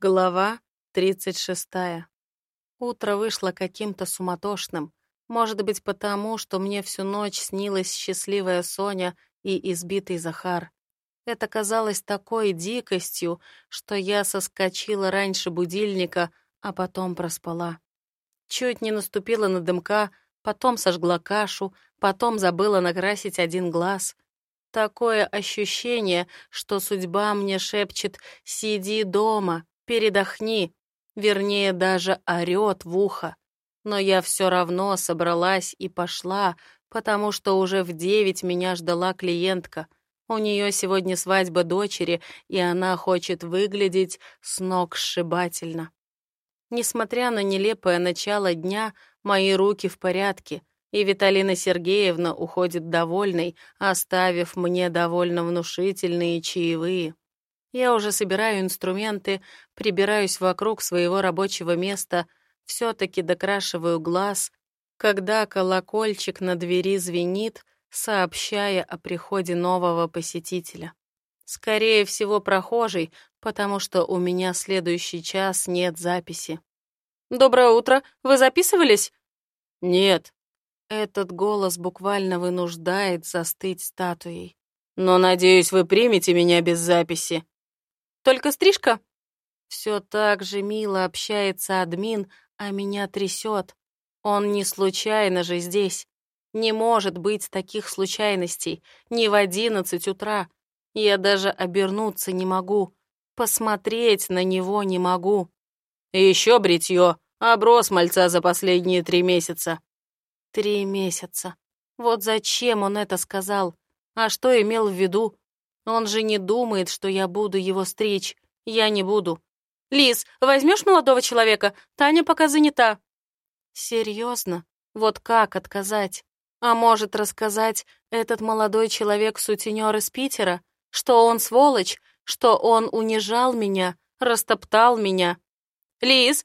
Глава 36. Утро вышло каким-то суматошным. Может быть, потому, что мне всю ночь снилась счастливая Соня и избитый Захар. Это казалось такой дикостью, что я соскочила раньше будильника, а потом проспала. Чуть не наступила на дымка, потом сожгла кашу, потом забыла накрасить один глаз. Такое ощущение, что судьба мне шепчет «сиди дома», передохни, вернее, даже орёт в ухо. Но я все равно собралась и пошла, потому что уже в девять меня ждала клиентка. У нее сегодня свадьба дочери, и она хочет выглядеть с ног сшибательно. Несмотря на нелепое начало дня, мои руки в порядке, и Виталина Сергеевна уходит довольной, оставив мне довольно внушительные чаевые. Я уже собираю инструменты, прибираюсь вокруг своего рабочего места, все-таки докрашиваю глаз, когда колокольчик на двери звенит, сообщая о приходе нового посетителя. Скорее всего, прохожий, потому что у меня следующий час нет записи. «Доброе утро! Вы записывались?» «Нет». Этот голос буквально вынуждает застыть статуей. «Но, надеюсь, вы примете меня без записи». Только стрижка?» Все так же мило общается админ, а меня трясет. Он не случайно же здесь. Не может быть таких случайностей. Не в одиннадцать утра. Я даже обернуться не могу. Посмотреть на него не могу. еще бритье. Оброс мальца за последние три месяца. Три месяца. Вот зачем он это сказал? А что имел в виду? Он же не думает, что я буду его стричь. Я не буду. «Лиз, возьмешь молодого человека? Таня пока занята». «Серьезно? Вот как отказать? А может рассказать, этот молодой человек сутенер из Питера? Что он сволочь? Что он унижал меня, растоптал меня?» «Лиз!»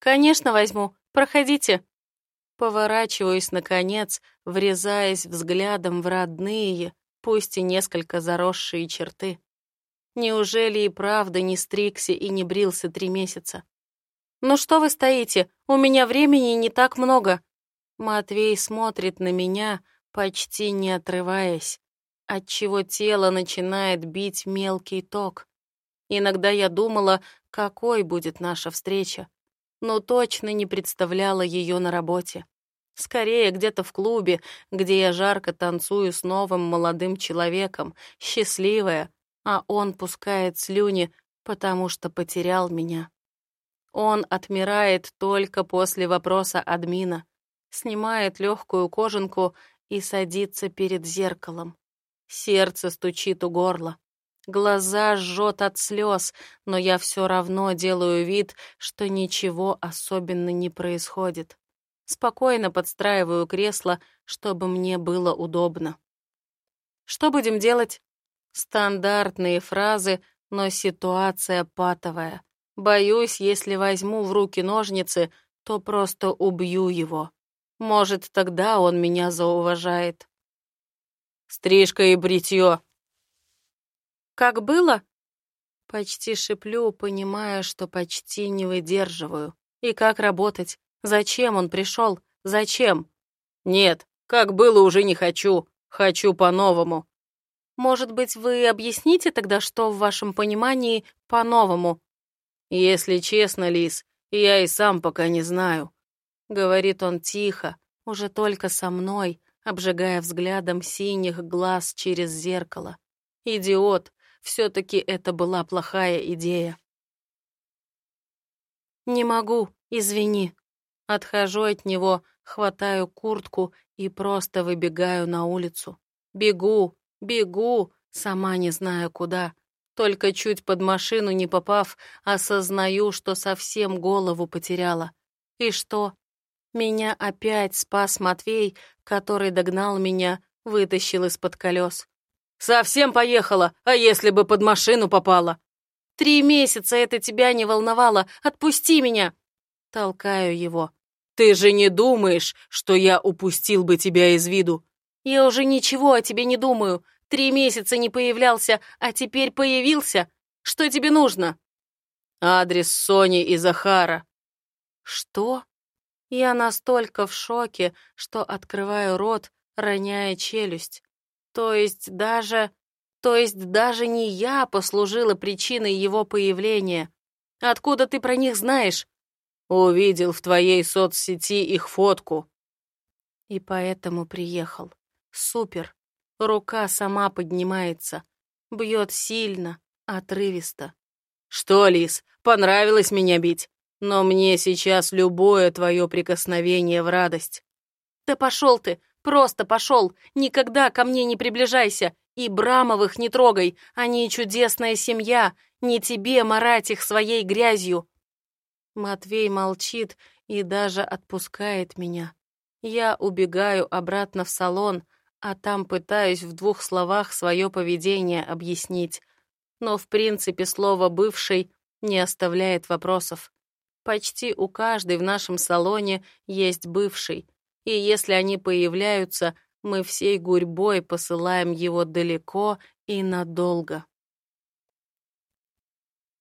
«Конечно возьму. Проходите». Поворачиваюсь, наконец, врезаясь взглядом в родные, пусть и несколько заросшие черты. Неужели и правда не стригся и не брился три месяца? «Ну что вы стоите? У меня времени не так много». Матвей смотрит на меня, почти не отрываясь, отчего тело начинает бить мелкий ток. Иногда я думала, какой будет наша встреча, но точно не представляла ее на работе. Скорее, где-то в клубе, где я жарко танцую с новым молодым человеком, счастливая, а он пускает слюни, потому что потерял меня. Он отмирает только после вопроса админа, снимает легкую кожанку и садится перед зеркалом. Сердце стучит у горла. Глаза жжет от слез, но я все равно делаю вид, что ничего особенно не происходит. Спокойно подстраиваю кресло, чтобы мне было удобно. Что будем делать? Стандартные фразы, но ситуация патовая. Боюсь, если возьму в руки ножницы, то просто убью его. Может, тогда он меня зауважает. Стрижка и бритье. Как было? Почти шиплю, понимая, что почти не выдерживаю. И как работать? Зачем он пришел? Зачем? Нет, как было, уже не хочу. Хочу по-новому. Может быть, вы объясните тогда, что в вашем понимании по-новому? Если честно, Лис, я и сам пока не знаю. Говорит он тихо, уже только со мной, обжигая взглядом синих глаз через зеркало. Идиот, все-таки это была плохая идея. «Не могу, извини», Отхожу от него, хватаю куртку и просто выбегаю на улицу. Бегу, бегу, сама не знаю куда. Только чуть под машину не попав, осознаю, что совсем голову потеряла. И что? Меня опять спас Матвей, который догнал меня, вытащил из-под колес. «Совсем поехала, а если бы под машину попала?» «Три месяца это тебя не волновало, отпусти меня!» Толкаю его. Ты же не думаешь, что я упустил бы тебя из виду? Я уже ничего о тебе не думаю. Три месяца не появлялся, а теперь появился. Что тебе нужно? Адрес Сони и Захара». «Что?» Я настолько в шоке, что открываю рот, роняя челюсть. То есть даже... То есть даже не я послужила причиной его появления. Откуда ты про них знаешь? Увидел в твоей соцсети их фотку. И поэтому приехал. Супер. Рука сама поднимается. Бьет сильно, отрывисто. Что, Лис, понравилось меня бить? Но мне сейчас любое твое прикосновение в радость. Да пошел ты, просто пошел. Никогда ко мне не приближайся. И Брамовых не трогай. Они чудесная семья. Не тебе марать их своей грязью. Матвей молчит и даже отпускает меня. Я убегаю обратно в салон, а там пытаюсь в двух словах свое поведение объяснить. Но в принципе слово «бывший» не оставляет вопросов. Почти у каждой в нашем салоне есть бывший, и если они появляются, мы всей гурьбой посылаем его далеко и надолго.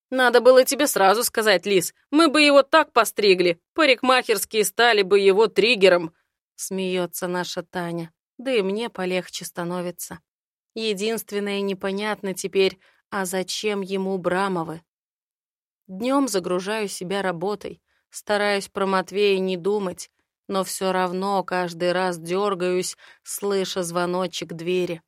«Надо было тебе сразу сказать, Лис, мы бы его так постригли, парикмахерские стали бы его триггером», смеется наша Таня, да и мне полегче становится. Единственное непонятно теперь, а зачем ему Брамовы? Днем загружаю себя работой, стараюсь про Матвея не думать, но все равно каждый раз дергаюсь, слыша звоночек двери.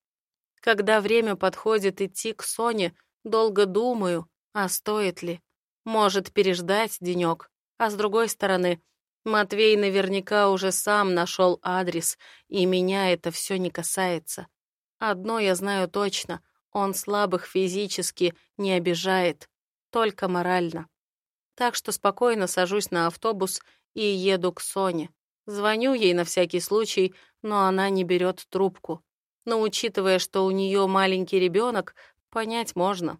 Когда время подходит идти к Соне, долго думаю, а стоит ли? Может, переждать денек. А с другой стороны, Матвей наверняка уже сам нашел адрес, и меня это все не касается. Одно я знаю точно, он слабых физически не обижает только морально. Так что спокойно сажусь на автобус и еду к Соне. Звоню ей на всякий случай, но она не берет трубку. Но учитывая, что у нее маленький ребенок, понять можно.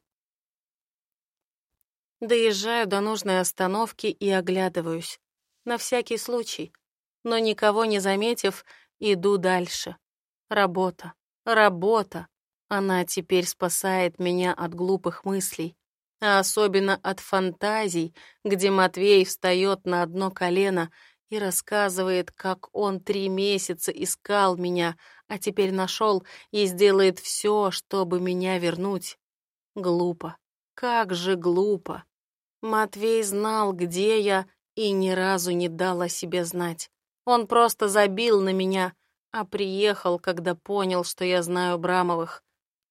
Доезжаю до нужной остановки и оглядываюсь. На всякий случай. Но никого не заметив, иду дальше. Работа. Работа. Она теперь спасает меня от глупых мыслей а особенно от фантазий, где Матвей встает на одно колено и рассказывает, как он три месяца искал меня, а теперь нашел и сделает все, чтобы меня вернуть. Глупо. Как же глупо. Матвей знал, где я, и ни разу не дал о себе знать. Он просто забил на меня, а приехал, когда понял, что я знаю Брамовых.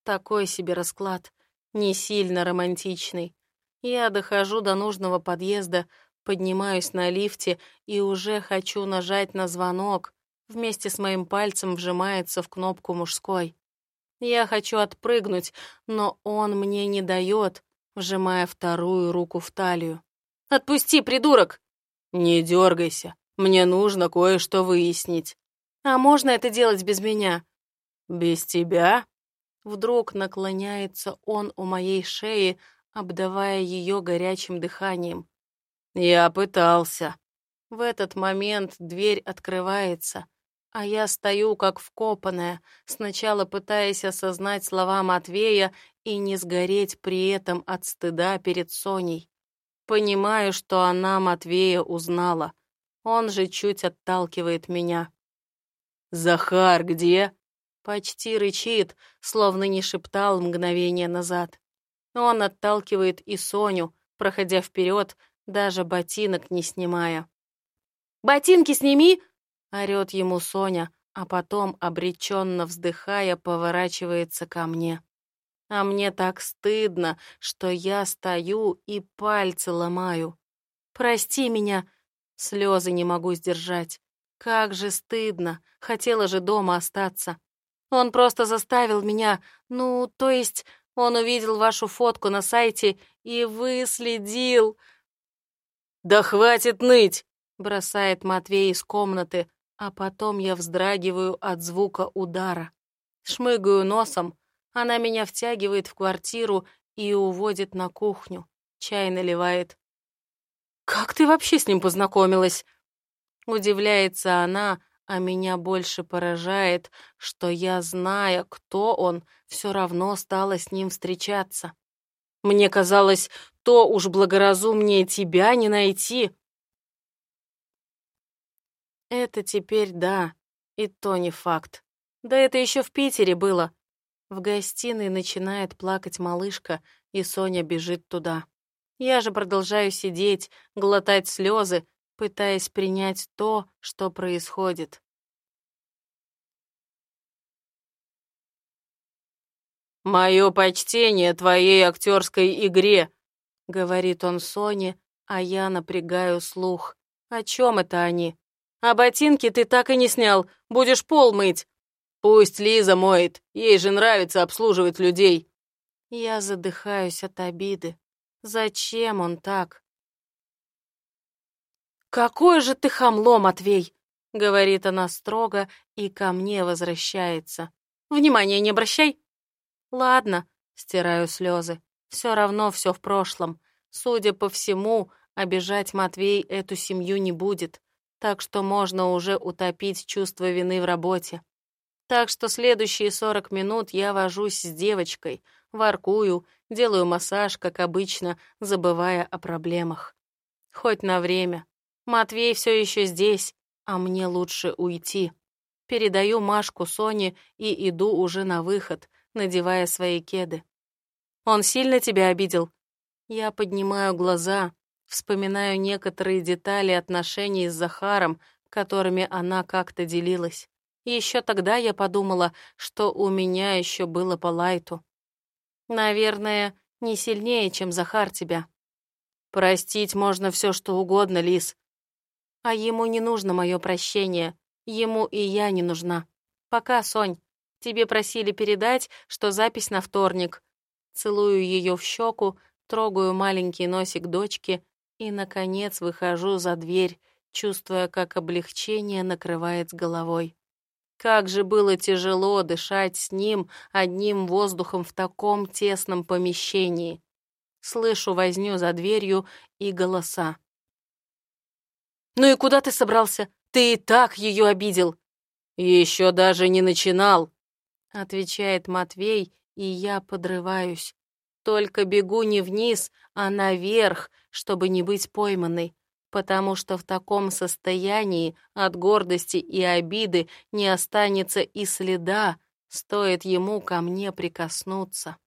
Такой себе расклад не сильно романтичный. Я дохожу до нужного подъезда, поднимаюсь на лифте и уже хочу нажать на звонок. Вместе с моим пальцем вжимается в кнопку мужской. Я хочу отпрыгнуть, но он мне не дает, вжимая вторую руку в талию. «Отпусти, придурок!» «Не дергайся, мне нужно кое-что выяснить». «А можно это делать без меня?» «Без тебя?» Вдруг наклоняется он у моей шеи, обдавая ее горячим дыханием. «Я пытался». В этот момент дверь открывается, а я стою как вкопанная, сначала пытаясь осознать слова Матвея и не сгореть при этом от стыда перед Соней. Понимаю, что она Матвея узнала. Он же чуть отталкивает меня. «Захар где?» Почти рычит, словно не шептал мгновение назад. Он отталкивает и Соню, проходя вперед, даже ботинок не снимая. «Ботинки сними!» — орёт ему Соня, а потом, обреченно вздыхая, поворачивается ко мне. А мне так стыдно, что я стою и пальцы ломаю. «Прости меня!» Слезы не могу сдержать. Как же стыдно, хотела же дома остаться. Он просто заставил меня, ну, то есть он увидел вашу фотку на сайте и выследил. «Да хватит ныть!» — бросает Матвей из комнаты, а потом я вздрагиваю от звука удара. Шмыгаю носом, она меня втягивает в квартиру и уводит на кухню. Чай наливает. «Как ты вообще с ним познакомилась?» Удивляется она, а меня больше поражает, что я, зная, кто он, все равно стала с ним встречаться. Мне казалось, Что уж благоразумнее тебя не найти? Это теперь да, и то не факт. Да это еще в Питере было. В гостиной начинает плакать малышка, и Соня бежит туда. Я же продолжаю сидеть, глотать слезы, пытаясь принять то, что происходит. «Мое почтение твоей актерской игре», — говорит он Соне, а я напрягаю слух. «О чем это они?» «А ботинки ты так и не снял, будешь пол мыть. Пусть Лиза моет, ей же нравится обслуживать людей. Я задыхаюсь от обиды. Зачем он так? «Какой же ты хамло, Матвей!» — говорит она строго и ко мне возвращается. «Внимания не обращай!» «Ладно», — стираю слезы. «Все равно все в прошлом. Судя по всему, обижать Матвей эту семью не будет, так что можно уже утопить чувство вины в работе. Так что следующие 40 минут я вожусь с девочкой, воркую, делаю массаж, как обычно, забывая о проблемах. Хоть на время. Матвей все еще здесь, а мне лучше уйти. Передаю Машку Соне и иду уже на выход, надевая свои кеды. «Он сильно тебя обидел?» Я поднимаю глаза, вспоминаю некоторые детали отношений с Захаром, которыми она как-то делилась. Еще тогда я подумала, что у меня еще было по лайту. Наверное, не сильнее, чем Захар тебя. Простить можно все, что угодно, Лис. А ему не нужно мое прощение. Ему и я не нужна. Пока, Сонь. Тебе просили передать, что запись на вторник. Целую ее в щеку, трогаю маленький носик дочки и, наконец, выхожу за дверь, чувствуя, как облегчение накрывает с головой. Как же было тяжело дышать с ним одним воздухом в таком тесном помещении. Слышу возню за дверью и голоса. «Ну и куда ты собрался? Ты и так ее обидел!» «Еще даже не начинал!» — отвечает Матвей, и я подрываюсь. Только бегу не вниз, а наверх, чтобы не быть пойманной потому что в таком состоянии от гордости и обиды не останется и следа, стоит ему ко мне прикоснуться.